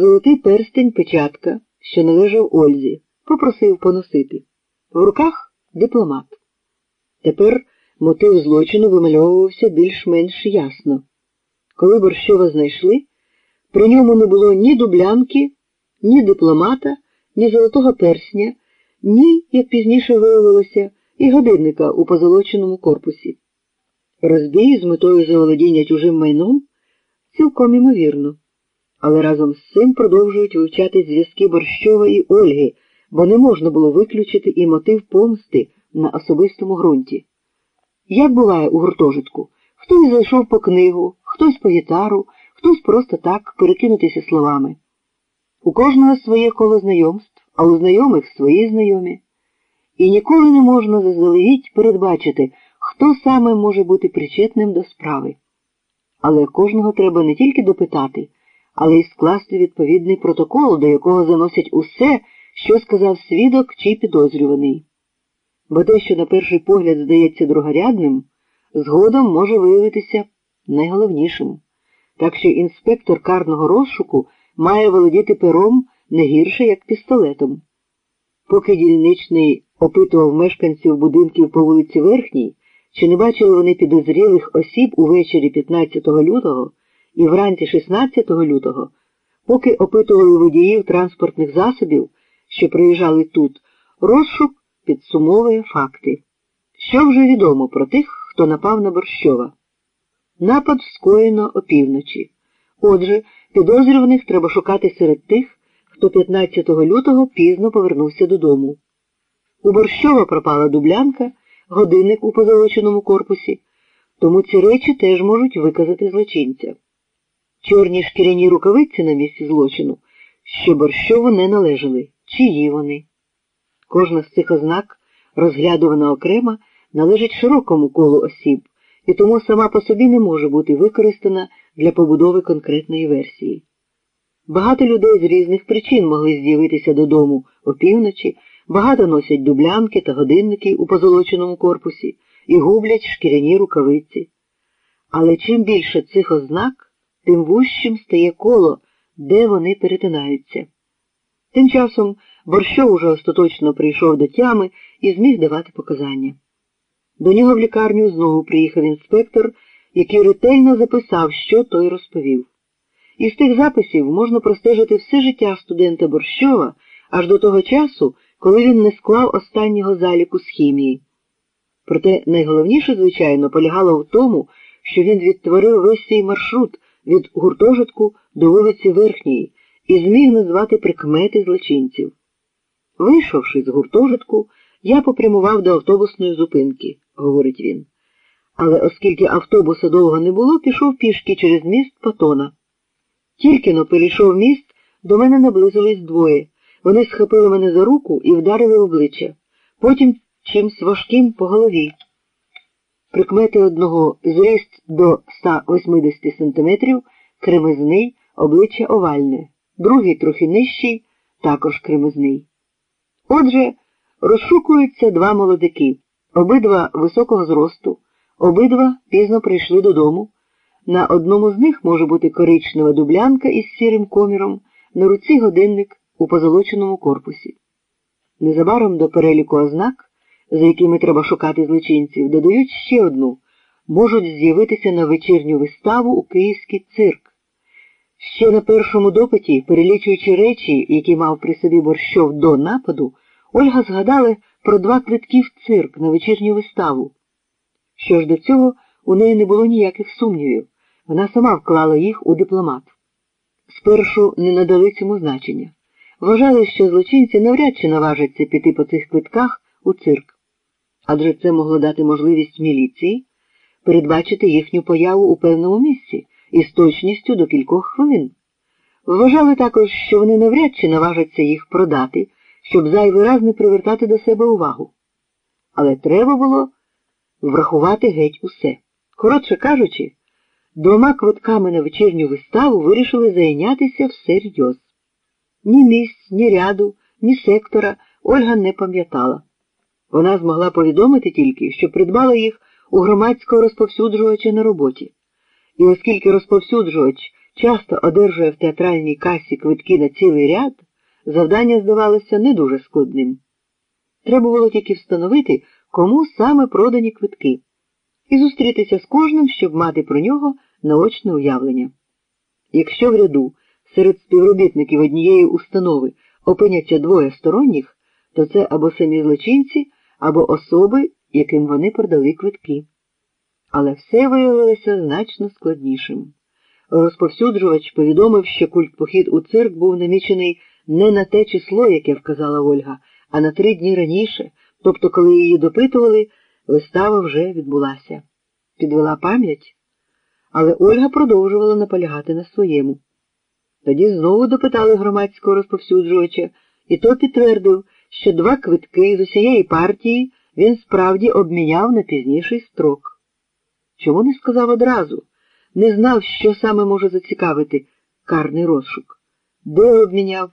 золотий перстень печатка, що належав Ользі, попросив поносити. В руках дипломат. Тепер мотив злочину вимальовувався більш-менш ясно. Коли Борщова знайшли, при ньому не було ні дублянки, ні дипломата, ні золотого персня, ні, як пізніше виявилося, і годинника у позолоченому корпусі. Розбій з метою заволодіння чужим майном цілком імовірно, але разом з цим продовжують вивчати зв'язки Борщова і Ольги, бо не можна було виключити і мотив помсти на особистому ґрунті. Як буває у гуртожитку, хтось зайшов по книгу, хтось по гітару, хтось просто так перекинутися словами. У кожного своє коло знайомств, а у знайомих свої знайомі. І ніколи не можна заздалегідь передбачити, хто саме може бути причетним до справи. Але кожного треба не тільки допитати, але й скласти відповідний протокол, до якого заносять усе, що сказав свідок чи підозрюваний. Бо те, що на перший погляд здається другорядним, згодом може виявитися найголовнішим. Так що інспектор карного розшуку має володіти пером не гірше, як пістолетом. Поки дільничний опитував мешканців будинків по вулиці Верхній, чи не бачили вони підозрілих осіб увечері 15 лютого і вранці 16 лютого, поки опитували водіїв транспортних засобів, що приїжджали тут, розшук підсумовує факти. Що вже відомо про тих, хто напав на Борщова? Напад скоєно опівночі. Отже, підозрюваних треба шукати серед тих, хто 15 лютого пізно повернувся додому. У Борщова пропала дублянка, годинник у позолоченому корпусі, тому ці речі теж можуть виказати злочинця. Чорні шкіряні рукавиці на місці злочину, що Борщову не належали, чиї вони. Кожна з цих ознак, розглядувана окремо, належить широкому колу осіб і тому сама по собі не може бути використана для побудови конкретної версії. Багато людей з різних причин могли з'явитися додому опівночі, багато носять дублянки та годинники у позолоченому корпусі і гублять шкіряні рукавиці. Але чим більше цих ознак, тим вущим стає коло, де вони перетинаються. Тим часом Борщов уже остаточно прийшов до тями і зміг давати показання. До нього в лікарню знову приїхав інспектор, який ретельно записав, що той розповів. Із тих записів можна простежити все життя студента Борщова аж до того часу, коли він не склав останнього заліку з хімії. Проте найголовніше, звичайно, полягало в тому, що він відтворив весь свій маршрут від гуртожитку до вулиці Верхньої і зміг назвати прикмети злочинців. Вийшовши з гуртожитку, я попрямував до автобусної зупинки, говорить він. Але оскільки автобуса довго не було, пішов пішки через міст Патона. Тільки но перейшов міст, до мене наблизились двоє. Вони схопили мене за руку і вдарили в обличчя, потім чимсь важким по голові. Прикмети одного зріст до 180 сантиметрів, кремезний, обличчя овальне, другий трохи нижчий, також кремезний. Отже, розшукуються два молодики, обидва високого зросту, обидва пізно прийшли додому. На одному з них може бути коричнева дублянка із сірим коміром, на руці годинник у позолоченому корпусі. Незабаром до переліку ознак, за якими треба шукати злочинців, додають ще одну можуть з'явитися на вечірню виставу у Київський цирк. Ще на першому допиті, перелічуючи речі, які мав при собі борщов до нападу, Ольга згадала про два квитки в цирк на вечірню виставу. Що ж до цього, у неї не було ніяких сумнівів. Вона сама вклала їх у дипломат. Спершу не надали цьому значення. Вважали, що злочинці навряд чи наважаться піти по цих квитках у цирк, адже це могло дати можливість міліції передбачити їхню появу у певному місці із точністю до кількох хвилин. Вважали також, що вони навряд чи наважаться їх продати, щоб зайвий раз не привертати до себе увагу. Але треба було врахувати геть усе. Коротше кажучи, двома квитками на вечірню виставу вирішили зайнятися всерйоз. Ні місць, ні ряду, ні сектора Ольга не пам'ятала. Вона змогла повідомити тільки, що придбала їх у громадського розповсюджувача на роботі. І оскільки розповсюджувач часто одержує в театральній касі квитки на цілий ряд, завдання здавалося не дуже складним. Треба було тільки встановити, кому саме продані квитки, і зустрітися з кожним, щоб мати про нього наочне уявлення. Якщо в ряду серед співробітників однієї установи опиняться двоє сторонніх, то це або самі злочинці, або особи, яким вони продали квитки. Але все виявилося значно складнішим. Розповсюджувач повідомив, що культпохід у цирк був намічений не на те число, яке вказала Ольга, а на три дні раніше, тобто, коли її допитували, вистава вже відбулася. Підвела пам'ять, але Ольга продовжувала наполягати на своєму. Тоді знову допитали громадського розповсюджувача, і той підтвердив, що два квитки з усієї партії він справді обміняв на пізніший строк. Чому не сказав одразу? Не знав, що саме може зацікавити карний розшук, де обміняв,